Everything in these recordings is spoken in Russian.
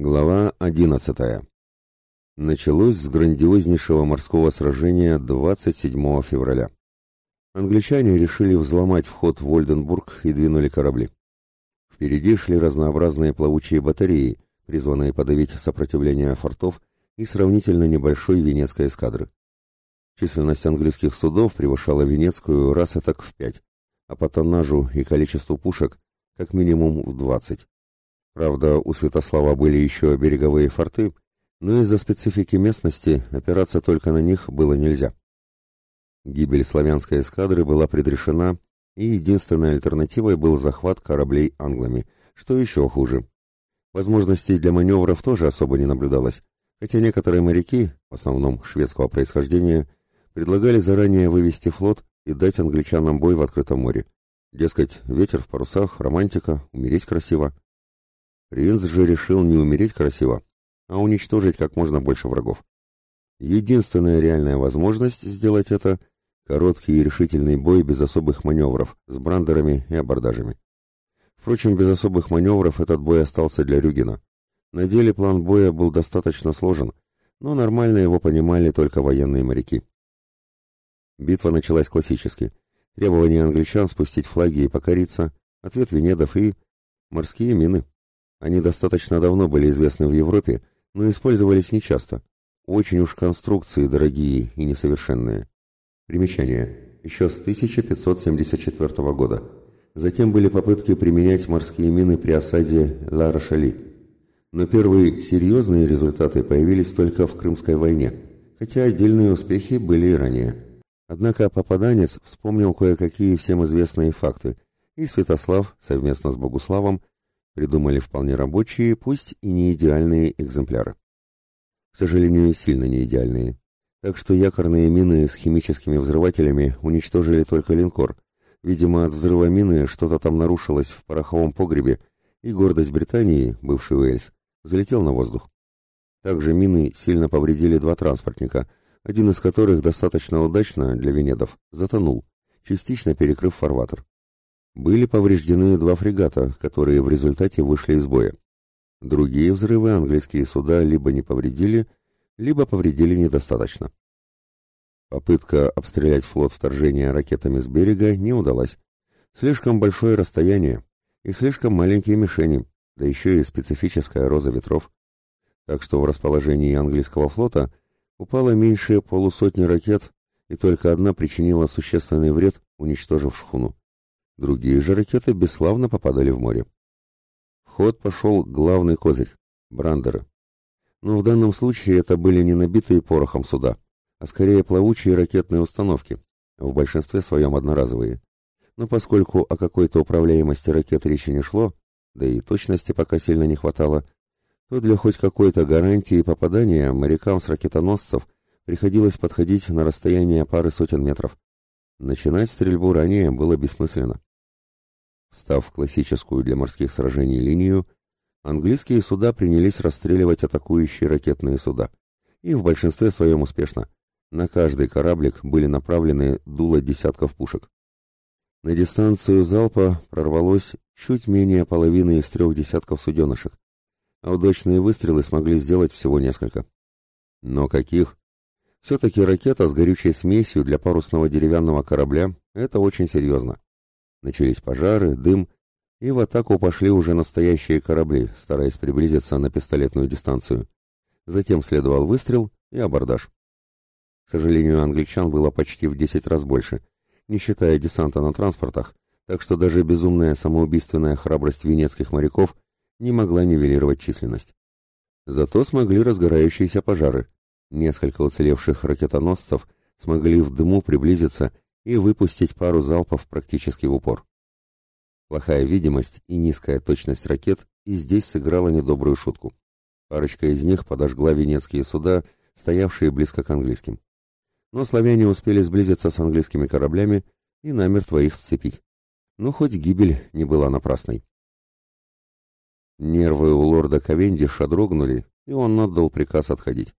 Глава 11. Началось с грандиознейшего морского сражения 27 февраля. Англичане решили взломать вход в Ольденбург и двинули корабли. Впереди шли разнообразные плавучие батареи, призванные подавить сопротивление фортов и сравнительно небольшой венецкой эскадры. Численность английских судов превышала венецкую раз так в пять, а по тоннажу и количеству пушек как минимум в двадцать. Правда, у Святослава были еще береговые форты, но из-за специфики местности опираться только на них было нельзя. Гибель славянской эскадры была предрешена, и единственной альтернативой был захват кораблей англами, что еще хуже. Возможностей для маневров тоже особо не наблюдалось, хотя некоторые моряки, в основном шведского происхождения, предлагали заранее вывести флот и дать англичанам бой в открытом море. Дескать, ветер в парусах, романтика, умереть красиво. Принц же решил не умереть красиво, а уничтожить как можно больше врагов. Единственная реальная возможность сделать это – короткий и решительный бой без особых маневров, с брандерами и абордажами. Впрочем, без особых маневров этот бой остался для Рюгина. На деле план боя был достаточно сложен, но нормально его понимали только военные моряки. Битва началась классически. Требование англичан спустить флаги и покориться, ответ Венедов и... морские мины. Они достаточно давно были известны в Европе, но использовались нечасто. Очень уж конструкции дорогие и несовершенные. Примечание. Еще с 1574 года. Затем были попытки применять морские мины при осаде Ла-Рошали. Но первые серьезные результаты появились только в Крымской войне, хотя отдельные успехи были и ранее. Однако попаданец вспомнил кое-какие всем известные факты, и Святослав совместно с Богуславом придумали вполне рабочие, пусть и не идеальные экземпляры. К сожалению, сильно не идеальные. Так что якорные мины с химическими взрывателями уничтожили только линкор. Видимо, от взрыва мины что-то там нарушилось в пороховом погребе, и гордость Британии, бывший Уэльс, взлетел на воздух. Также мины сильно повредили два транспортника, один из которых достаточно удачно для венедов затонул, частично перекрыв фарватер. Были повреждены два фрегата, которые в результате вышли из боя. Другие взрывы английские суда либо не повредили, либо повредили недостаточно. Попытка обстрелять флот вторжения ракетами с берега не удалась. Слишком большое расстояние и слишком маленькие мишени, да еще и специфическая роза ветров. Так что в расположении английского флота упало меньше полусотни ракет, и только одна причинила существенный вред, уничтожив шхуну. Другие же ракеты бесславно попадали в море. В ход пошел главный козырь – брандеры. Но в данном случае это были не набитые порохом суда, а скорее плавучие ракетные установки, в большинстве своем одноразовые. Но поскольку о какой-то управляемости ракет речи не шло, да и точности пока сильно не хватало, то для хоть какой-то гарантии попадания морякам с ракетоносцев приходилось подходить на расстояние пары сотен метров. Начинать стрельбу ранее было бессмысленно. Став классическую для морских сражений линию, английские суда принялись расстреливать атакующие ракетные суда. И в большинстве своем успешно. На каждый кораблик были направлены дуло десятков пушек. На дистанцию залпа прорвалось чуть менее половины из трех десятков суденышек, а удачные выстрелы смогли сделать всего несколько. Но каких? Все-таки ракета с горючей смесью для парусного деревянного корабля – это очень серьезно. Начались пожары, дым, и в атаку пошли уже настоящие корабли, стараясь приблизиться на пистолетную дистанцию. Затем следовал выстрел и абордаж. К сожалению, англичан было почти в 10 раз больше, не считая десанта на транспортах, так что даже безумная самоубийственная храбрость венецких моряков не могла нивелировать численность. Зато смогли разгорающиеся пожары. Несколько уцелевших ракетоносцев смогли в дыму приблизиться и выпустить пару залпов практически в упор. Плохая видимость и низкая точность ракет и здесь сыграла недобрую шутку. Парочка из них подожгла венецкие суда, стоявшие близко к английским. Но славяне успели сблизиться с английскими кораблями и намертво их сцепить. Но хоть гибель не была напрасной. Нервы у лорда Ковендиша дрогнули, и он отдал приказ отходить.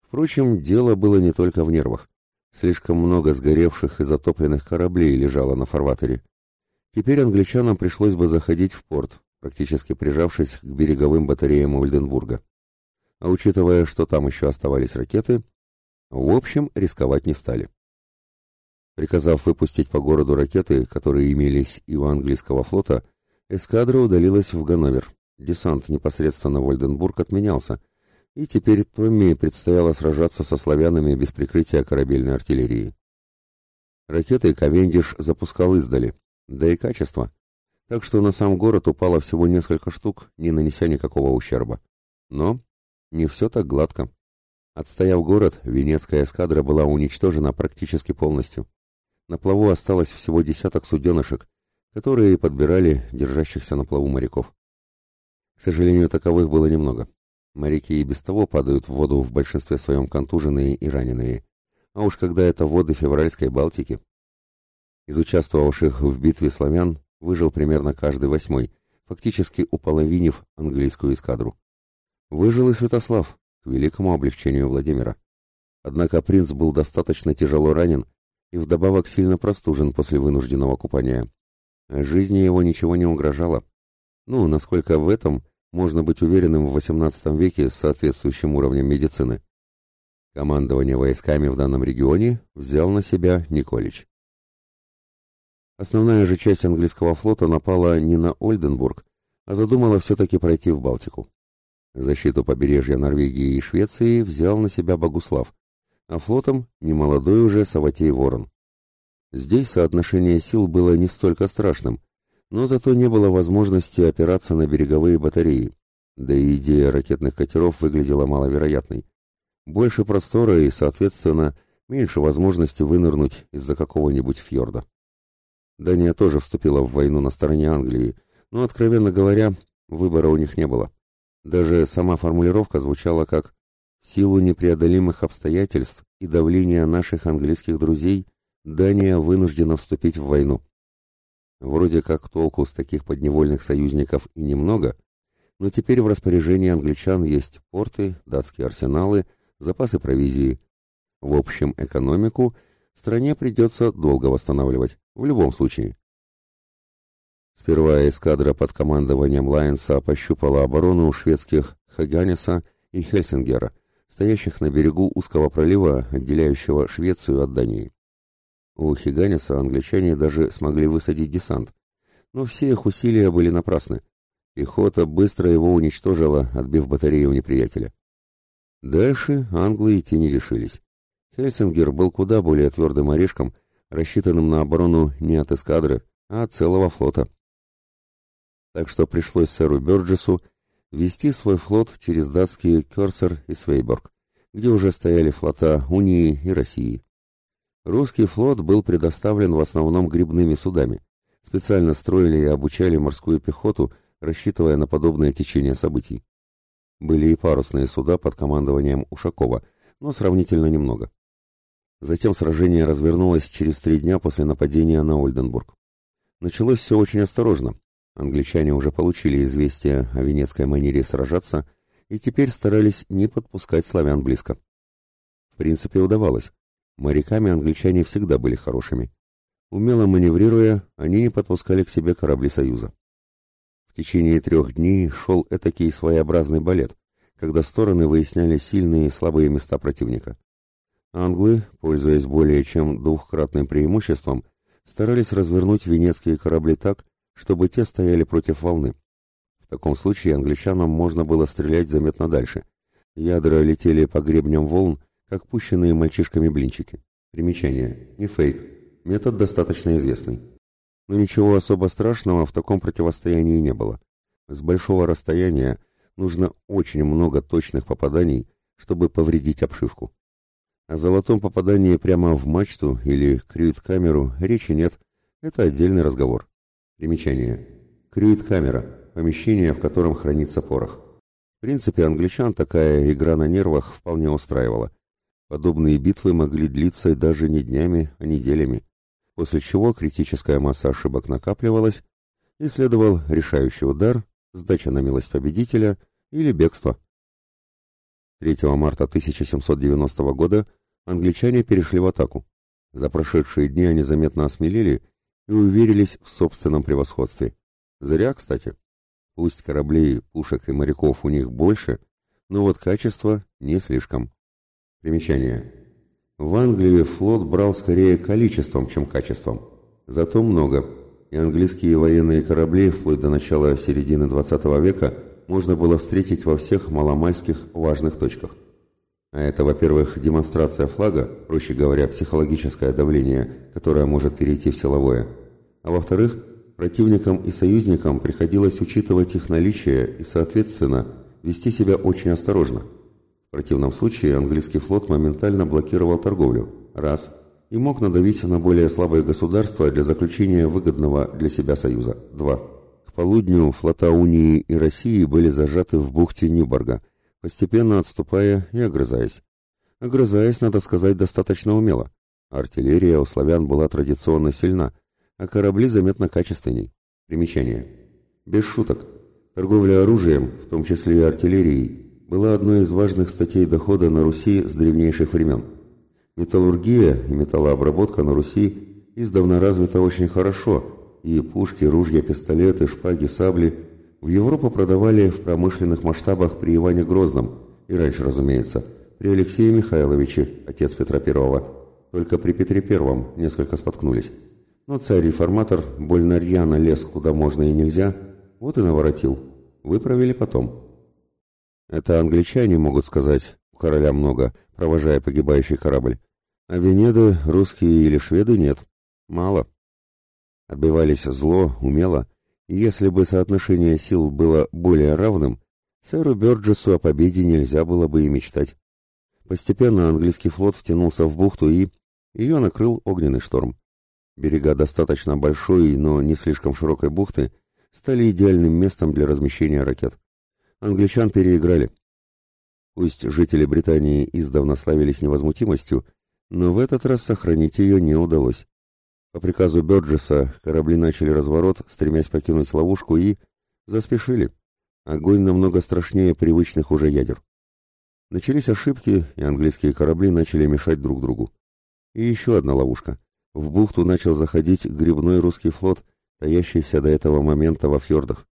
Впрочем, дело было не только в нервах. Слишком много сгоревших и затопленных кораблей лежало на фарватере. Теперь англичанам пришлось бы заходить в порт, практически прижавшись к береговым батареям Ольденбурга. А учитывая, что там еще оставались ракеты, в общем, рисковать не стали. Приказав выпустить по городу ракеты, которые имелись и у английского флота, эскадра удалилась в Ганновер. Десант непосредственно в Ольденбург отменялся, и теперь Томми предстояло сражаться со славянами без прикрытия корабельной артиллерии. Ракеты Ковендиш запускал издали, да и качество. Так что на сам город упало всего несколько штук, не нанеся никакого ущерба. Но не все так гладко. Отстояв город, Венецкая эскадра была уничтожена практически полностью. На плаву осталось всего десяток суденышек, которые подбирали держащихся на плаву моряков. К сожалению, таковых было немного. Моряки и без того падают в воду в большинстве своем контуженные и раненые. А уж когда это воды февральской Балтики. Из участвовавших в битве славян выжил примерно каждый восьмой, фактически уполовинив английскую эскадру. Выжил и Святослав, к великому облегчению Владимира. Однако принц был достаточно тяжело ранен и вдобавок сильно простужен после вынужденного купания. Жизни его ничего не угрожало. Ну, насколько в этом можно быть уверенным в XVIII веке с соответствующим уровнем медицины. Командование войсками в данном регионе взял на себя Николич. Основная же часть английского флота напала не на Ольденбург, а задумала все-таки пройти в Балтику. Защиту побережья Норвегии и Швеции взял на себя Богуслав, а флотом немолодой уже Саватей Ворон. Здесь соотношение сил было не столько страшным, но зато не было возможности опираться на береговые батареи, да и идея ракетных катеров выглядела маловероятной. Больше простора и, соответственно, меньше возможности вынырнуть из-за какого-нибудь фьорда. Дания тоже вступила в войну на стороне Англии, но, откровенно говоря, выбора у них не было. Даже сама формулировка звучала как в силу непреодолимых обстоятельств и давления наших английских друзей Дания вынуждена вступить в войну. Вроде как толку с таких подневольных союзников и немного, но теперь в распоряжении англичан есть порты, датские арсеналы, запасы провизии. В общем, экономику стране придется долго восстанавливать, в любом случае. Сперва эскадра под командованием Лайенса пощупала оборону шведских Хаганеса и Хельсингера, стоящих на берегу узкого пролива, отделяющего Швецию от Дании. У Хиганиса англичане даже смогли высадить десант, но все их усилия были напрасны. Пехота быстро его уничтожила, отбив батарею неприятеля. Дальше англы идти не решились. Хельсингер был куда более твердым орешком, рассчитанным на оборону не от эскадры, а от целого флота. Так что пришлось сэру Бёрджесу вести свой флот через датские Кёрсер и Свейборг, где уже стояли флота Унии и России. Русский флот был предоставлен в основном грибными судами. Специально строили и обучали морскую пехоту, рассчитывая на подобное течение событий. Были и парусные суда под командованием Ушакова, но сравнительно немного. Затем сражение развернулось через три дня после нападения на Ольденбург. Началось все очень осторожно, Англичане уже получили известие о венецкой манере сражаться и теперь старались не подпускать славян близко. В принципе, удавалось. Моряками англичане всегда были хорошими. Умело маневрируя, они не подпускали к себе корабли Союза. В течение трех дней шел этакий своеобразный балет, когда стороны выясняли сильные и слабые места противника. Англы, пользуясь более чем двухкратным преимуществом, старались развернуть венецкие корабли так, чтобы те стояли против волны. В таком случае англичанам можно было стрелять заметно дальше. Ядра летели по гребням волн, как пущенные мальчишками блинчики. Примечание. Не фейк. Метод достаточно известный. Но ничего особо страшного в таком противостоянии не было. С большого расстояния нужно очень много точных попаданий, чтобы повредить обшивку. О золотом попадании прямо в мачту или крюит-камеру речи нет, это отдельный разговор. Примечание. Крюит-камера. Помещение, в котором хранится порох. В принципе, англичан такая игра на нервах вполне устраивала. Подобные битвы могли длиться даже не днями, а неделями, после чего критическая масса ошибок накапливалась, и следовал решающий удар, сдача на милость победителя или бегство. 3 марта 1790 года англичане перешли в атаку. За прошедшие дни они заметно осмелели и уверились в собственном превосходстве. Зря, кстати. Пусть кораблей, пушек и моряков у них больше, но вот качество не слишком. Примечание. В Англии флот брал скорее количеством, чем качеством. Зато много. И английские военные корабли вплоть до начала середины 20 века можно было встретить во всех маломальских важных точках. А это, во-первых, демонстрация флага, проще говоря, психологическое давление, которое может перейти в силовое. А во-вторых, противникам и союзникам приходилось учитывать их наличие и, соответственно, вести себя очень осторожно. В противном случае английский флот моментально блокировал торговлю. Раз. И мог надавить на более слабые государства для заключения выгодного для себя союза. Два. К полудню флота Унии и России были зажаты в бухте Нюборга – постепенно отступая и огрызаясь. Огрызаясь, надо сказать, достаточно умело. Артиллерия у славян была традиционно сильна, а корабли заметно качественней. Примечание. Без шуток. Торговля оружием, в том числе и артиллерией, была одной из важных статей дохода на Руси с древнейших времен. Металлургия и металлообработка на Руси издавна развита очень хорошо, и пушки, ружья, пистолеты, шпаги, сабли – в Европу продавали в промышленных масштабах при Иване Грозном, и раньше, разумеется, при Алексее Михайловиче, отец Петра I. Только при Петре I несколько споткнулись. Но царь-реформатор больно рьяно лез куда можно и нельзя, вот и наворотил. Выправили потом. Это англичане могут сказать, у короля много, провожая погибающий корабль. А Венеды, русские или шведы нет. Мало. Отбивались зло, умело, если бы соотношение сил было более равным, сэру Бёрджесу о победе нельзя было бы и мечтать. Постепенно английский флот втянулся в бухту и... Ее накрыл огненный шторм. Берега достаточно большой, но не слишком широкой бухты стали идеальным местом для размещения ракет. Англичан переиграли. Пусть жители Британии издавна славились невозмутимостью, но в этот раз сохранить ее не удалось. По приказу Бёрджеса корабли начали разворот, стремясь покинуть ловушку и... заспешили. Огонь намного страшнее привычных уже ядер. Начались ошибки, и английские корабли начали мешать друг другу. И еще одна ловушка. В бухту начал заходить грибной русский флот, таящийся до этого момента во фьордах.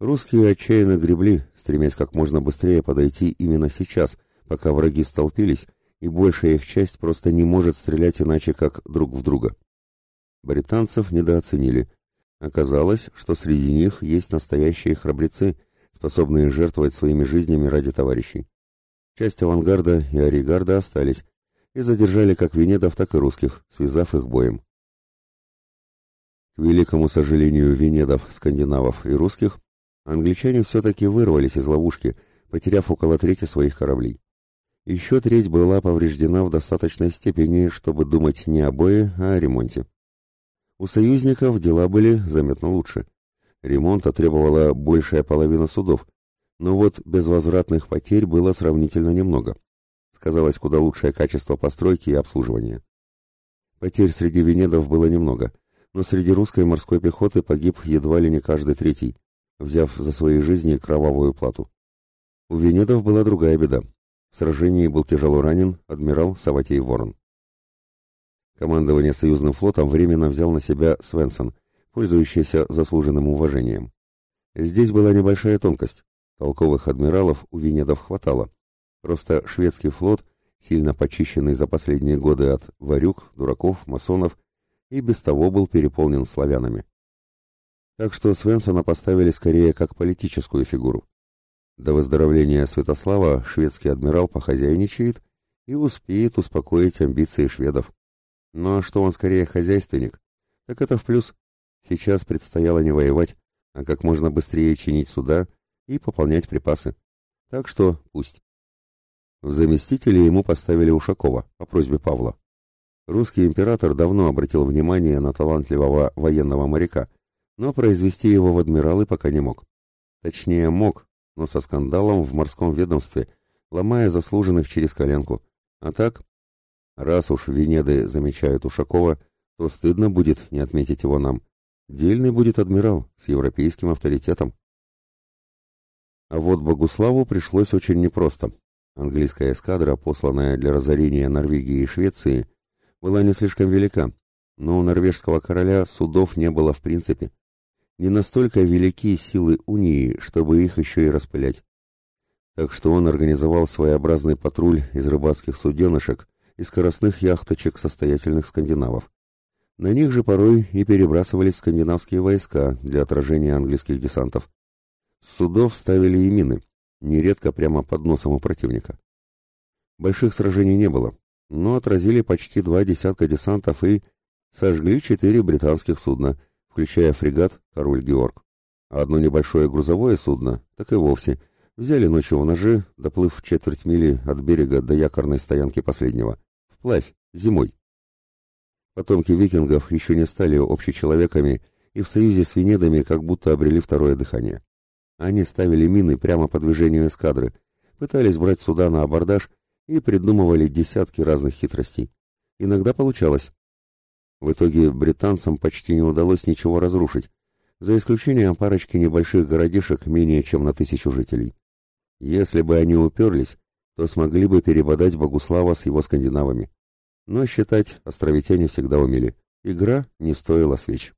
Русские отчаянно гребли, стремясь как можно быстрее подойти именно сейчас, пока враги столпились, и большая их часть просто не может стрелять иначе, как друг в друга. Британцев недооценили. Оказалось, что среди них есть настоящие храбрецы, способные жертвовать своими жизнями ради товарищей. Часть авангарда и оригарда остались и задержали как венедов, так и русских, связав их боем. К великому сожалению венедов, скандинавов и русских, англичане все-таки вырвались из ловушки, потеряв около трети своих кораблей. Еще треть была повреждена в достаточной степени, чтобы думать не о бое, а о ремонте. У союзников дела были заметно лучше. Ремонта требовала большая половина судов, но вот безвозвратных потерь было сравнительно немного. Сказалось куда лучшее качество постройки и обслуживания. Потерь среди венедов было немного, но среди русской морской пехоты погиб едва ли не каждый третий, взяв за свои жизни кровавую плату. У венедов была другая беда. В сражении был тяжело ранен адмирал Саватей Ворон. Командование союзным флотом временно взял на себя Свенсон, пользующийся заслуженным уважением. Здесь была небольшая тонкость. Толковых адмиралов у Венедов хватало. Просто шведский флот, сильно почищенный за последние годы от варюк, дураков, масонов, и без того был переполнен славянами. Так что Свенсона поставили скорее как политическую фигуру. До выздоровления Святослава шведский адмирал похозяйничает и успеет успокоить амбиции шведов. Но что он скорее хозяйственник, так это в плюс. Сейчас предстояло не воевать, а как можно быстрее чинить суда и пополнять припасы. Так что пусть. В заместители ему поставили Ушакова по просьбе Павла. Русский император давно обратил внимание на талантливого военного моряка, но произвести его в адмиралы пока не мог. Точнее, мог, но со скандалом в морском ведомстве, ломая заслуженных через коленку. А так, Раз уж Венеды замечают Ушакова, то стыдно будет не отметить его нам. Дельный будет адмирал с европейским авторитетом. А вот Богуславу пришлось очень непросто. Английская эскадра, посланная для разорения Норвегии и Швеции, была не слишком велика, но у норвежского короля судов не было в принципе. Не настолько велики силы унии, чтобы их еще и распылять. Так что он организовал своеобразный патруль из рыбацких суденышек и скоростных яхточек состоятельных скандинавов. На них же порой и перебрасывались скандинавские войска для отражения английских десантов. С судов ставили и мины, нередко прямо под носом у противника. Больших сражений не было, но отразили почти два десятка десантов и сожгли четыре британских судна, включая фрегат «Король Георг». А одно небольшое грузовое судно, так и вовсе, взяли ночью в ножи, доплыв четверть мили от берега до якорной стоянки последнего. Вплавь, зимой. Потомки викингов еще не стали общечеловеками и в союзе с Венедами как будто обрели второе дыхание. Они ставили мины прямо по движению эскадры, пытались брать суда на абордаж и придумывали десятки разных хитростей. Иногда получалось. В итоге британцам почти не удалось ничего разрушить, за исключением парочки небольших городишек менее чем на тысячу жителей. Если бы они уперлись, то смогли бы перебодать Богуслава с его скандинавами. Но считать островитяне всегда умели. Игра не стоила свеч.